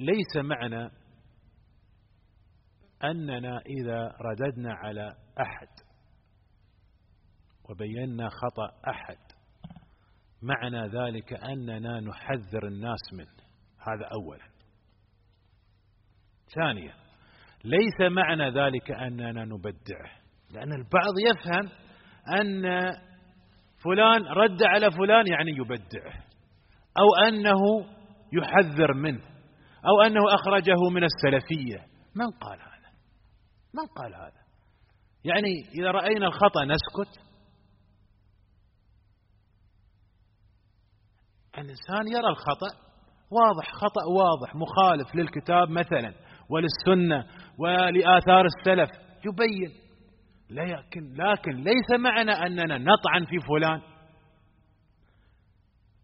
ليس معنى أننا إذا رددنا على أحد وبينا خطأ أحد معنى ذلك أننا نحذر الناس منه. هذا أولا. ثانيا ليس معنى ذلك أننا نبدعه. لأن البعض يفهم أن فلان رد على فلان يعني يبدعه أو أنه يحذر منه. أو أنه أخرجه من السلفية. من قال هذا؟ من قال هذا؟ يعني إذا رأينا الخطأ نسكت. الإنسان يرى الخطأ. واضح خطأ واضح مخالف للكتاب مثلا وللسنة ولآثار السلف. يبين. لكن لكن ليس معنى أننا نطعن في فلان.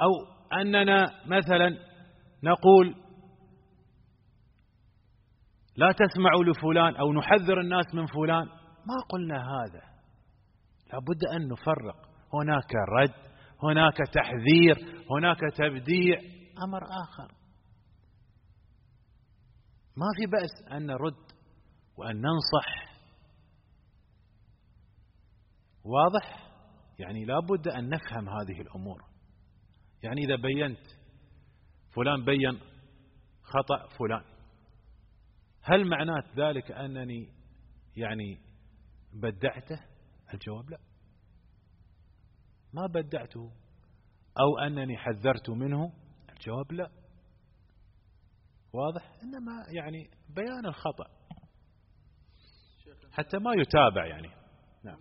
أو أننا مثلا نقول لا تسمعوا لفلان أو نحذر الناس من فلان. ما قلنا هذا. لابد أن نفرق. هناك رد هناك تحذير هناك تبديع. أمر آخر. ما في بأس أن نرد وأن ننصح. واضح؟ يعني لا بد أن نفهم هذه الأمور. يعني إذا بينت فلان بين خطأ فلان. هل معنات ذلك أنني يعني بدعته؟ الجواب لا. ما بدعته أو أنني حذرت منه؟ الجواب لا. واضح؟ إنما يعني بيان الخطأ. حتى ما يتابع يعني. نعم.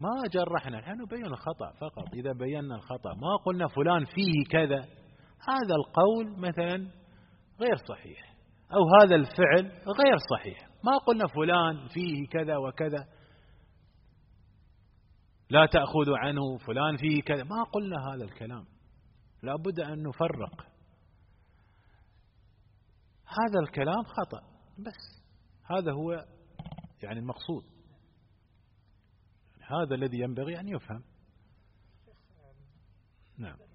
ما جرحنا نحن نبين الخطأ فقط. إذا بينا الخطأ ما قلنا فلان فيه كذا. هذا القول مثلا غير صحيح. أو هذا الفعل غير صحيح. ما قلنا فلان فيه كذا وكذا. لا تأخذ عنه فلان فيه كذا. ما قلنا هذا الكلام. لابد أن نفرق. هذا الكلام خطأ. بس هذا هو يعني المقصود. هذا الذي ينبغي أن يفهم. نعم.